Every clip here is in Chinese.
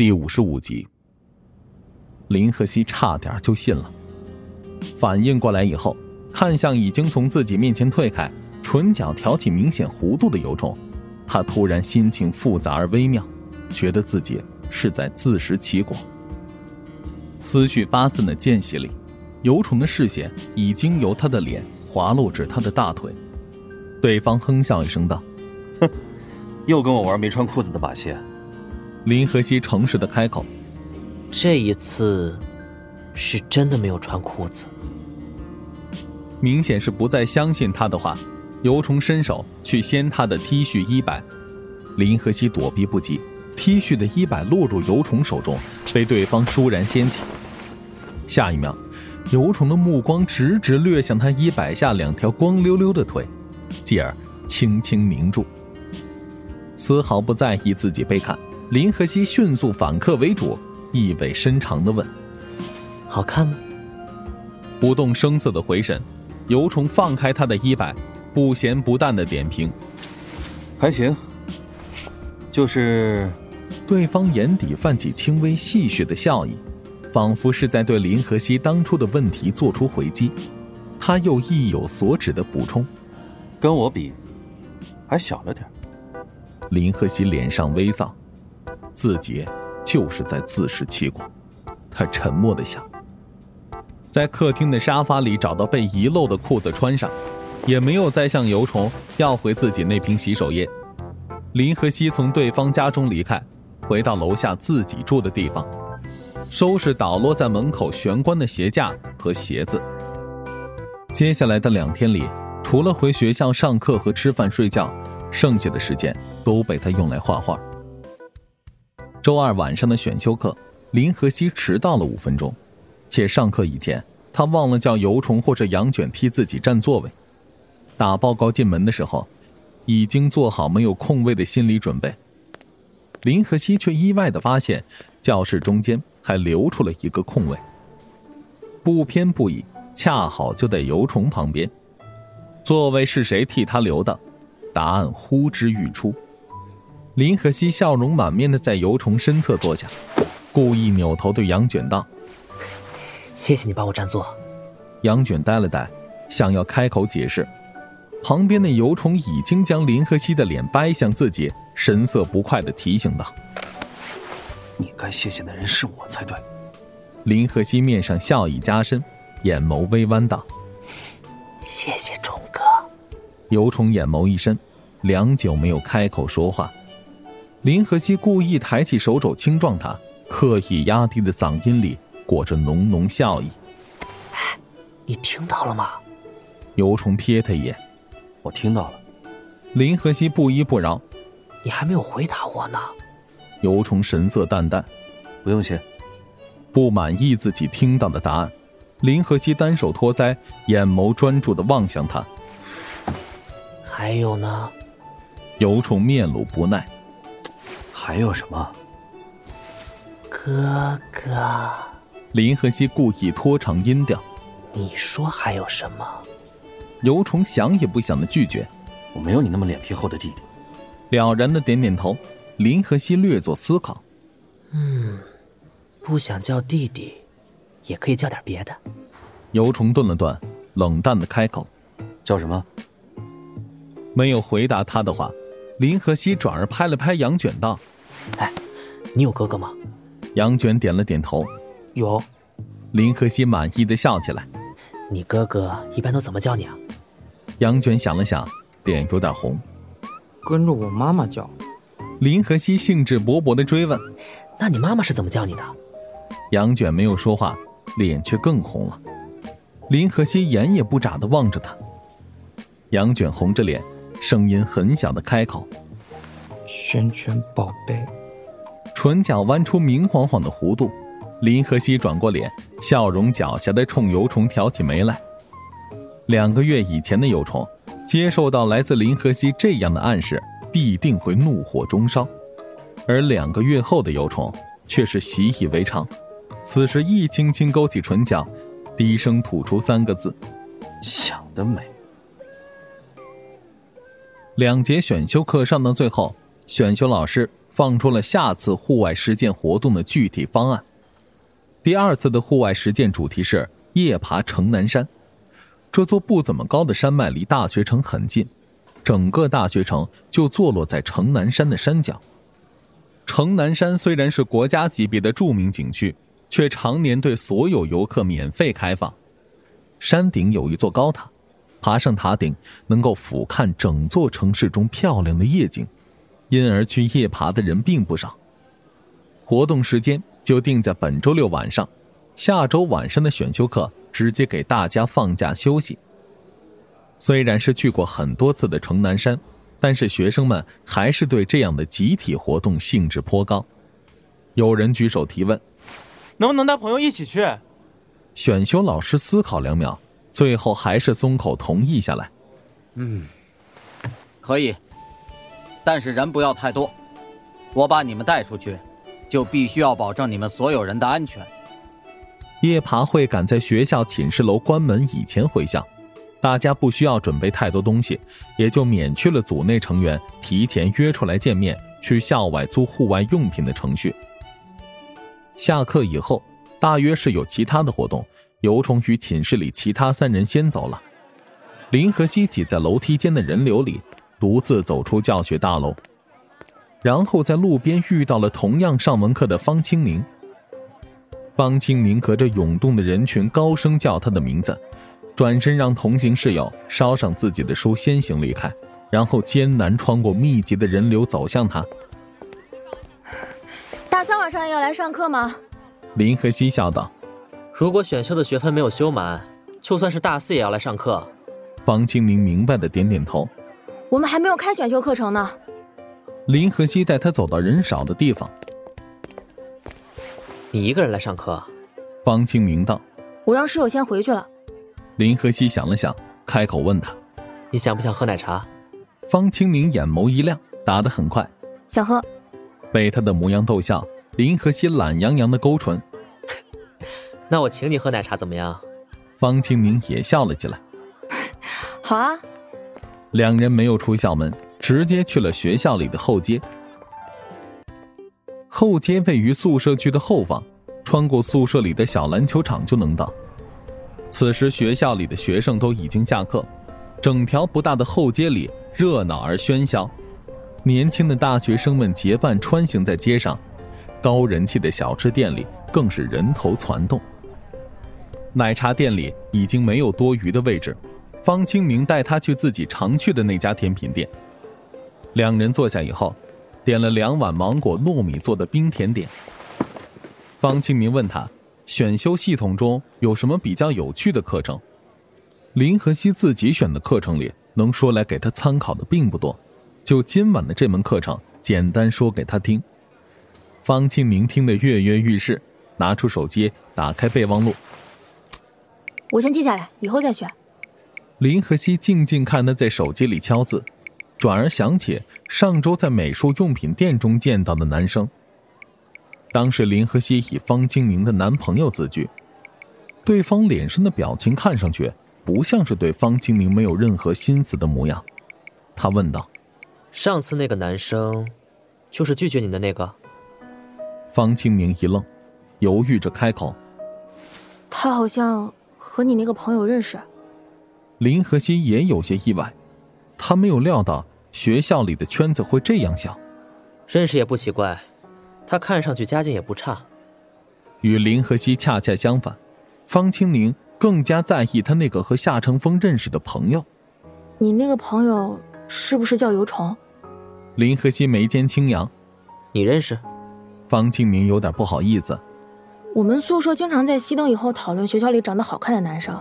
第五十五集，林和熙差点就信了。反应过来以后，看向已经从自己面前退开、唇角挑起明显弧度的尤虫，他突然心情复杂而微妙，觉得自己是在自食其果。思绪发散的间隙里，尤虫的视线已经由他的脸滑落至他的大腿。对方哼笑一声道：“哼，又跟我玩没穿裤子的把戏。”林和熙诚实的开口：“这一次，是真的没有穿裤子。”明显是不再相信他的话，尤虫伸手去掀他的 T 恤衣摆，林和熙躲避不及，T 恤的衣摆落入尤虫手中，被对方倏然掀起。下一秒，尤虫的目光直直掠向他衣摆下两条光溜溜的腿，继而轻轻凝住，丝毫不在意自己被看。林和熙迅速反客为主，意味深长的问：“好看吗？”不动声色的回神，尤虫放开他的衣摆，不咸不淡的点评：“还行。”就是，对方眼底泛起轻微戏谑的笑意，仿佛是在对林和熙当初的问题做出回击。他又意有所指的补充：“跟我比，还小了点。”林和熙脸上微丧。自己就是在自食其果，他沉默的想，在客厅的沙发里找到被遗漏的裤子穿上，也没有再向尤虫要回自己那瓶洗手液。林和熙从对方家中离开，回到楼下自己住的地方，收拾倒落在门口玄关的鞋架和鞋子。接下来的两天里，除了回学校上课和吃饭睡觉，剩下的时间都被他用来画画。周二晚上的选修课，林和熙迟到了五分钟，且上课以前，他忘了叫尤虫或者杨卷替自己占座位。打报告进门的时候，已经做好没有空位的心理准备。林和熙却意外的发现，教室中间还留出了一个空位，不偏不倚，恰好就在尤虫旁边。座位是谁替他留的？答案呼之欲出。林和熙笑容满面的在油虫身侧坐下，故意扭头对杨卷道：“谢谢你帮我占座。”杨卷呆了呆，想要开口解释，旁边的油虫已经将林和熙的脸掰向自己，神色不快的提醒道：“你该谢谢的人是我才对。”林和熙面上笑意加深，眼眸微弯道：“谢谢虫哥。”油虫眼眸一深，良久没有开口说话。林和熙故意抬起手肘轻撞他，刻意压低的嗓音里裹着浓浓笑意。哎，你听到了吗？尤虫瞥他一眼，我听到了。林和熙不依不饶，你还没有回答我呢。尤虫神色淡淡，不用谢。不满意自己听到的答案，林和熙单手托腮，眼眸专注的望向他。还有呢？尤虫面露不耐。还有什么？哥哥，林和熙故意拖长音调。你说还有什么？尤虫想也不想的拒绝。我没有你那么脸皮厚的弟弟。了然的点点头。林和熙略作思考。嗯，不想叫弟弟，也可以叫点别的。尤虫顿了顿，冷淡的开口：“叫什么？”没有回答他的话。林和熙转而拍了拍杨卷，道：“哎，你有哥哥吗？”杨卷点了点头，有。林和熙满意的笑起来：“你哥哥一般都怎么叫你啊？”杨卷想了想，脸有点红，跟着我妈妈叫。林和熙兴致勃勃的追问：“那你妈妈是怎么叫你的？”杨卷没有说话，脸却更红了。林和熙眼也不眨的望着他，杨卷红着脸。声音很小的开口：“圈圈宝贝。”唇角弯出明晃晃的弧度，林和熙转过脸，笑容狡黠的冲尤虫挑起眉来。两个月以前的尤虫，接受到来自林和熙这样的暗示，必定会怒火中烧；而两个月后的尤虫，却是习以为常。此时一轻轻勾起唇角，低声吐出三个字：“想得美。”两节选修课上到最后，选修老师放出了下次户外实践活动的具体方案。第二次的户外实践主题是夜爬城南山。这座不怎么高的山脉离大学城很近，整个大学城就坐落在城南山的山脚。城南山虽然是国家级别的著名景区，却常年对所有游客免费开放。山顶有一座高塔，爬上塔顶能够俯瞰整座城市中漂亮的夜景，因而去夜爬的人并不少。活动时间就定在本周六晚上，下周晚上的选修课。直接给大家放假休息。虽然是去过很多次的城南山，但是学生们还是对这样的集体活动兴致颇高。有人举手提问：“能不能带朋友一起去？”选修老师思考两秒，最后还是松口同意下来：“嗯，可以，但是人不要太多。我把你们带出去，就必须要保证你们所有人的安全。”夜爬会赶在学校寝室楼关门以前回校，大家不需要准备太多东西，也就免去了组内成员提前约出来见面、去校外租户外用品的程序。下课以后，大约是有其他的活动，尤虫与寝室里其他三人先走了。林和熙挤在楼梯间的人流里，独自走出教学大楼，然后在路边遇到了同样上文课的方清明。方清明隔着涌动的人群高声叫他的名字，转身让同行室友捎上自己的书先行离开，然后艰难穿过密集的人流走向他。大三晚上也要来上课吗？林和熙笑道：“如果选修的学分没有修满，就算是大四也要来上课。”方清明明白的点点头。我们还没有开选修课程呢。林和熙带他走到人少的地方。你一个人来上课，方清明道：“我让室友先回去了。”林和熙想了想，开口问他：“你想不想喝奶茶？”方清明眼眸一亮，答得很快：“想喝。”被他的模样逗笑，林和熙懒洋洋的勾唇：“那我请你喝奶茶怎么样？”方清明也笑了起来：“ 好啊。”两人没有出校门，直接去了学校里的后街。后街位于宿舍区的后方，穿过宿舍里的小篮球场就能到。此时学校里的学生都已经下课，整条不大的后街里热闹而喧嚣，年轻的大学生们结伴穿行在街上，高人气的小吃店里更是人头攒动。奶茶店里已经没有多余的位置，方清明带他去自己常去的那家甜品店。两人坐下以后。点了两碗芒果糯米做的冰甜点。方清明问他，选修系统中有什么比较有趣的课程？林和熙自己选的课程里，能说来给他参考的并不多。就今晚的这门课程，简单说给他听。方清明听得跃跃欲试，拿出手机，打开备忘录。我先记下来，以后再选。林和熙静静看他在手机里敲字。转而想起上周在美术用品店中见到的男生。当时林和熙以方清明的男朋友自居，对方脸上的表情看上去不像是对方清明没有任何心思的模样。他问道：“上次那个男生，就是拒绝你的那个？”方清明一愣，犹豫着开口：“他好像和你那个朋友认识。”林和熙也有些意外，他没有料到。学校里的圈子会这样小，认识也不奇怪。他看上去家境也不差。与林和熙恰恰相反，方清明更加在意他那个和夏乘风认识的朋友。你那个朋友是不是叫游虫？林和熙眉间轻扬。你认识？方清明有点不好意思。我们宿舍经常在熄灯以后讨论学校里长得好看的男生。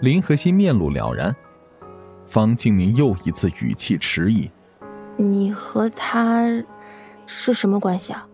林和熙面露了然。方静明又一次语气迟疑：“你和他是什么关系啊？”